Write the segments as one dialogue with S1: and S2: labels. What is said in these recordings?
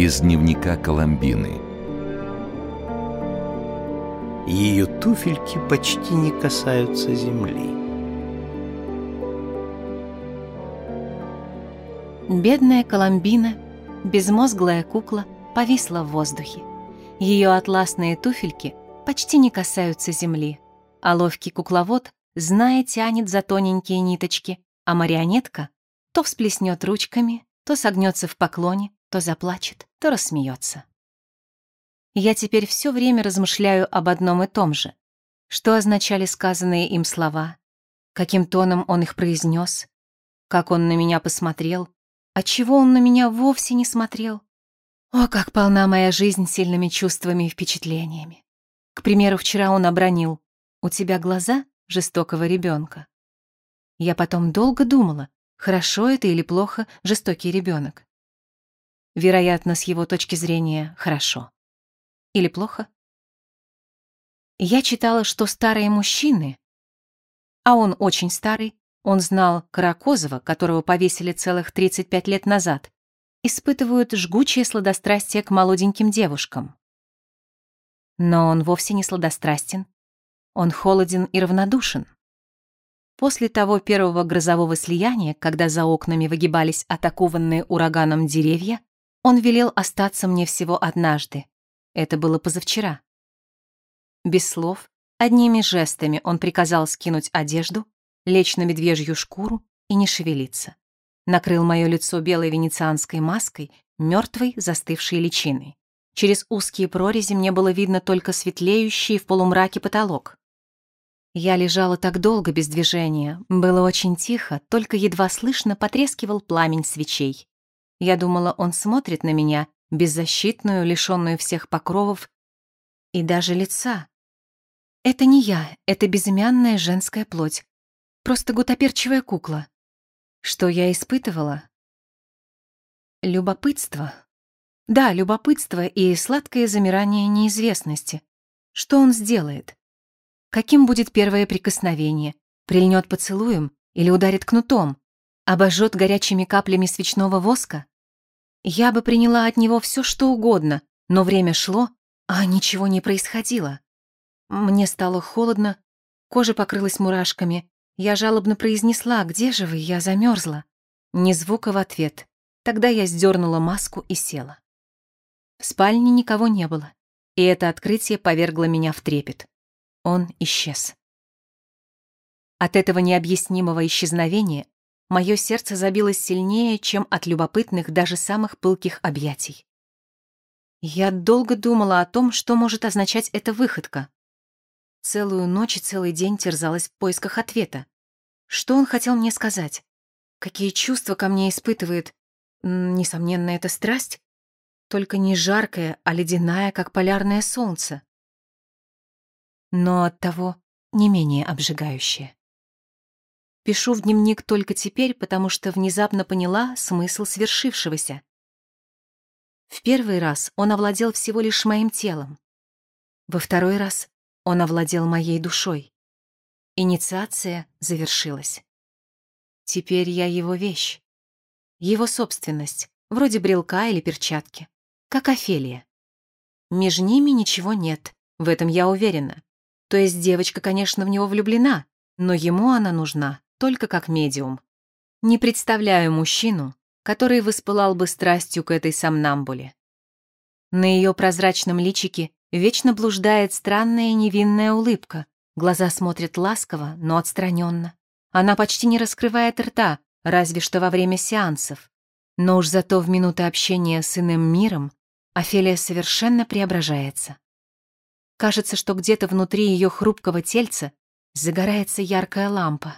S1: Из дневника Коломбины.
S2: Ее туфельки почти не касаются земли.
S3: Бедная Коломбина, безмозглая кукла, повисла в воздухе. Ее атласные туфельки почти не касаются земли, а ловкий кукловод, зная, тянет за тоненькие ниточки, а марионетка то всплеснет ручками, то согнется в поклоне, то заплачет, то рассмеется. Я теперь все время размышляю об одном и том же. Что означали сказанные им слова, каким тоном он их произнес, как он на меня посмотрел, отчего он на меня вовсе не смотрел. О, как полна моя жизнь сильными чувствами и впечатлениями. К примеру, вчера он обронил «У тебя глаза жестокого ребенка». Я потом долго думала, хорошо это или плохо жестокий ребенок. Вероятно, с его точки зрения, хорошо. Или плохо? Я читала, что старые мужчины, а он очень старый, он знал Каракозова, которого повесили целых 35 лет назад, испытывают жгучее сладострастие к молоденьким девушкам. Но он вовсе не сладострастен. Он холоден и равнодушен. После того первого грозового слияния, когда за окнами выгибались атакованные ураганом деревья, он велел остаться мне всего однажды. Это было позавчера. Без слов, одними жестами он приказал скинуть одежду, лечь на медвежью шкуру и не шевелиться. Накрыл мое лицо белой венецианской маской, мертвой застывшей личиной. Через узкие прорези мне было видно только светлеющий в полумраке потолок. Я лежала так долго без движения, было очень тихо, только едва слышно потрескивал пламень свечей. Я думала, он смотрит на меня, беззащитную, лишенную всех покровов и даже лица. Это не я, это безымянная женская плоть, Просто гутоперчивая кукла. Что я испытывала? Любопытство. Да, любопытство и сладкое замирание неизвестности. Что он сделает? Каким будет первое прикосновение? Прильнет поцелуем или ударит кнутом? Обожжет горячими каплями свечного воска? Я бы приняла от него все, что угодно, но время шло, а ничего не происходило. Мне стало холодно, кожа покрылась мурашками, я жалобно произнесла «Где же вы? Я замерзла». Ни звука в ответ. Тогда я сдернула маску и села. В спальне никого не было, и это открытие повергло меня в трепет. Он исчез. От этого необъяснимого исчезновения мое сердце забилось сильнее, чем от любопытных даже самых пылких объятий. Я долго думала о том, что может означать эта выходка. Целую ночь и целый день терзалась в поисках ответа. Что он хотел мне сказать? Какие чувства ко мне испытывает? Несомненно, это страсть. Только не жаркая, а ледяная, как полярное солнце. Но оттого не менее обжигающая. Пишу в дневник только теперь, потому что внезапно поняла смысл свершившегося. В первый раз он овладел всего лишь моим телом. Во второй раз он овладел моей душой. Инициация завершилась. Теперь я его вещь. Его собственность, вроде брелка или перчатки. Как Офелия. Между ними ничего нет, в этом я уверена. То есть девочка, конечно, в него влюблена, но ему она нужна только как медиум. Не представляю мужчину, который воспылал бы страстью к этой сомнамбуле. На ее прозрачном личике вечно блуждает странная невинная улыбка, Глаза смотрят ласково, но отстраненно. Она почти не раскрывает рта, разве что во время сеансов. Но уж зато в минуты общения с иным миром Офелия совершенно преображается. Кажется, что где-то внутри ее хрупкого тельца загорается яркая лампа.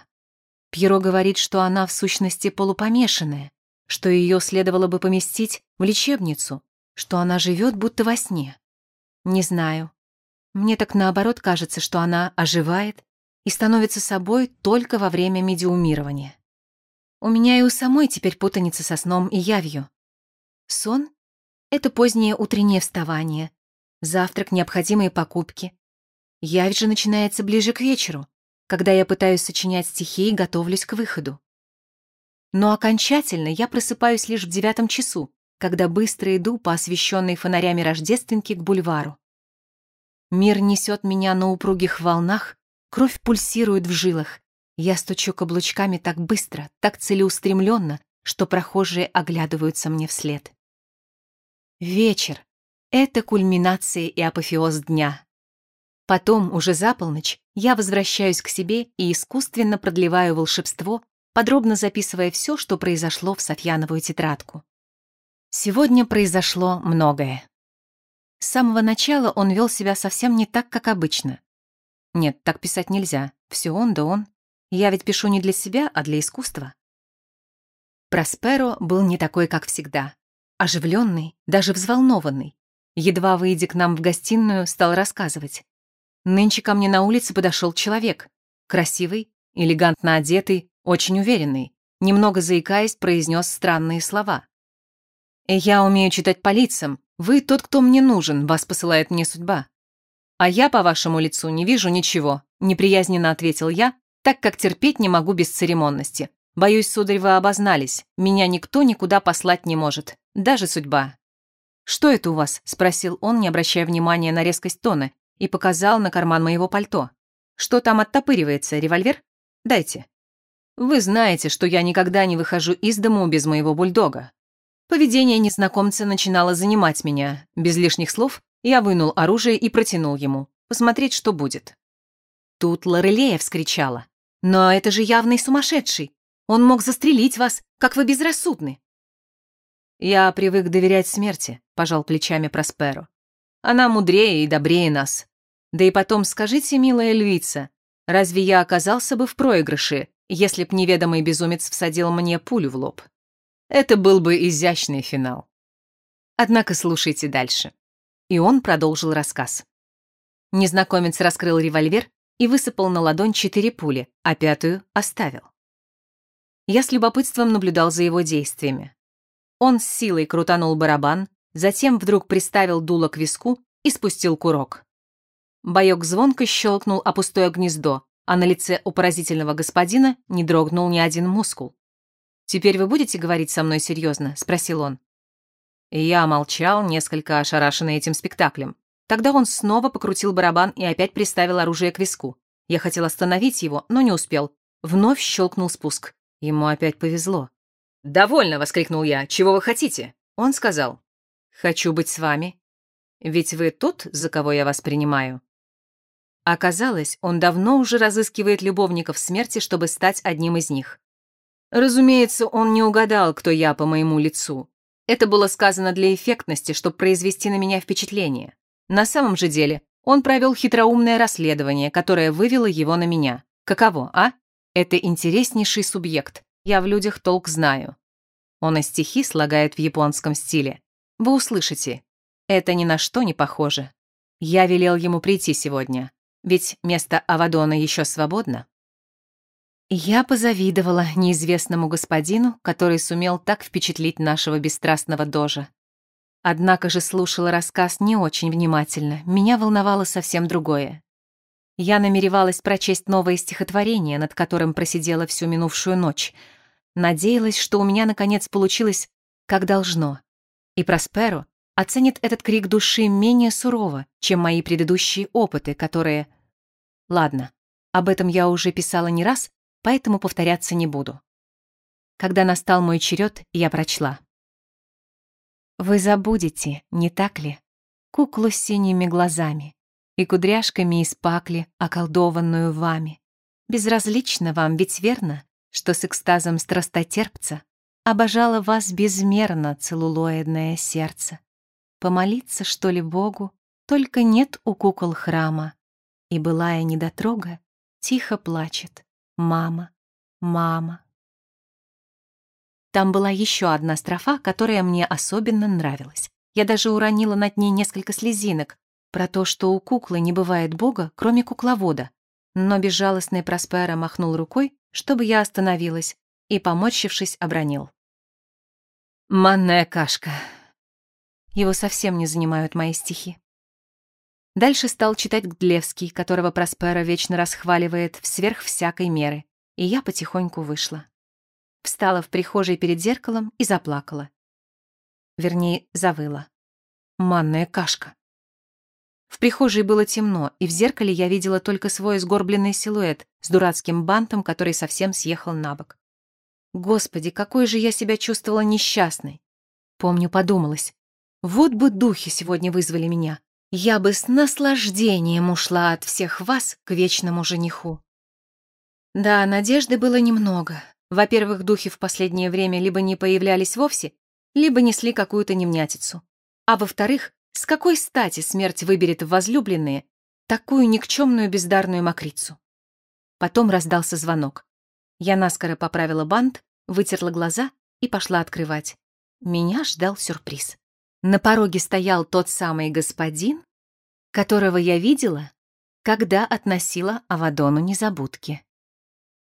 S3: Пьеро говорит, что она в сущности полупомешанная, что ее следовало бы поместить в лечебницу, что она живет будто во сне. Не знаю, мне так наоборот кажется, что она оживает и становится собой только во время медиумирования. У меня и у самой теперь путаница со сном и явью. Сон — это позднее утреннее вставание, завтрак, необходимые покупки. Явь же начинается ближе к вечеру, когда я пытаюсь сочинять стихи и готовлюсь к выходу. Но окончательно я просыпаюсь лишь в девятом часу, когда быстро иду по освещенной фонарями Рождественке к бульвару. Мир несет меня на упругих волнах, кровь пульсирует в жилах. Я стучу каблучками так быстро, так целеустремленно, что прохожие оглядываются мне вслед. Вечер — это кульминация и апофеоз дня. Потом, уже за полночь, я возвращаюсь к себе и искусственно продлеваю волшебство, подробно записывая все, что произошло в Софьяновую тетрадку. Сегодня произошло многое. С самого начала он вел себя совсем не так, как обычно. Нет, так писать нельзя. Все он да он. Я ведь пишу не для себя, а для искусства. Просперо был не такой, как всегда. Оживленный, даже взволнованный. Едва выйдя к нам в гостиную, стал рассказывать. Нынче ко мне на улице подошел человек. Красивый, элегантно одетый, очень уверенный. Немного заикаясь, произнес странные слова. «Я умею читать по лицам. Вы тот, кто мне нужен, вас посылает мне судьба». «А я по вашему лицу не вижу ничего», — неприязненно ответил я, так как терпеть не могу без церемонности. Боюсь, сударь, вы обознались. Меня никто никуда послать не может. Даже судьба. «Что это у вас?» — спросил он, не обращая внимания на резкость тона, и показал на карман моего пальто. «Что там оттопыривается, револьвер? Дайте». «Вы знаете, что я никогда не выхожу из дому без моего бульдога». Поведение незнакомца начинало занимать меня. Без лишних слов я вынул оружие и протянул ему. Посмотреть, что будет. Тут Лорелея вскричала. «Но это же явный сумасшедший! Он мог застрелить вас, как вы безрассудны!» «Я привык доверять смерти», — пожал плечами Просперо. «Она мудрее и добрее нас. Да и потом скажите, милая львица, разве я оказался бы в проигрыше, если б неведомый безумец всадил мне пулю в лоб? Это был бы изящный финал. Однако слушайте дальше». И он продолжил рассказ. Незнакомец раскрыл револьвер и высыпал на ладонь четыре пули, а пятую оставил. Я с любопытством наблюдал за его действиями. Он с силой крутанул барабан, затем вдруг приставил дуло к виску и спустил курок. Боек звонко щелкнул о пустое гнездо, а на лице у поразительного господина не дрогнул ни один мускул. «Теперь вы будете говорить со мной серьезно?» — спросил он. Я молчал, несколько ошарашенный этим спектаклем. Тогда он снова покрутил барабан и опять приставил оружие к виску. Я хотел остановить его, но не успел. Вновь щелкнул спуск. Ему опять повезло. «Довольно!» — воскликнул я. «Чего вы хотите?» Он сказал. «Хочу быть с вами. Ведь вы тот, за кого я вас принимаю». Оказалось, он давно уже разыскивает любовников смерти, чтобы стать одним из них. Разумеется, он не угадал, кто я по моему лицу. Это было сказано для эффектности, чтобы произвести на меня впечатление. На самом же деле, он провел хитроумное расследование, которое вывело его на меня. Каково, а? Это интереснейший субъект. Я в людях толк знаю. Он и стихи слагает в японском стиле. Вы услышите. Это ни на что не похоже. Я велел ему прийти сегодня, ведь место Авадона еще свободно. Я позавидовала неизвестному господину, который сумел так впечатлить нашего бесстрастного дожа. Однако же слушала рассказ не очень внимательно, меня волновало совсем другое. Я намеревалась прочесть новое стихотворение, над которым просидела всю минувшую ночь. Надеялась, что у меня наконец получилось как должно. И Просперо оценит этот крик души менее сурово, чем мои предыдущие опыты, которые... Ладно, об этом я уже писала не раз, поэтому повторяться не буду. Когда настал мой черед, я прочла. «Вы забудете, не так ли, куклу с синими глазами, и кудряшками из пакли, околдованную вами. Безразлично вам, ведь верно, что с экстазом страстотерпца обожало вас безмерно целлулоидное сердце. Помолиться, что ли, Богу, только нет у кукол храма. И былая недотрога тихо плачет. Мама, мама. Там была еще одна строфа, которая мне особенно нравилась. Я даже уронила над ней несколько слезинок, про то, что у куклы не бывает бога, кроме кукловода. Но безжалостный Проспера махнул рукой, чтобы я остановилась, и, поморщившись, обронил. «Манная кашка». Его совсем не занимают мои стихи. Дальше стал читать Гдлевский, которого Проспера вечно расхваливает в сверх всякой меры, и я потихоньку вышла. Встала в прихожей перед зеркалом и заплакала. вернее, завыла. Манная кашка. В прихожей было темно, и в зеркале я видела только свой сгорбленный силуэт с дурацким бантом, который совсем съехал на бок. Господи, какой же я себя чувствовала несчастной. Помню, подумалось, вот бы духи сегодня вызвали меня. Я бы с наслаждением ушла от всех вас к вечному жениху. Да, надежды было немного. Во-первых, духи в последнее время либо не появлялись вовсе, либо несли какую-то немнятицу. А во-вторых, с какой стати смерть выберет возлюбленные такую никчемную бездарную мокрицу? Потом раздался звонок. Я наскоро поправила бант, вытерла глаза и пошла открывать. Меня ждал сюрприз. На пороге стоял тот самый господин, которого я видела, когда относила Авадону незабудки.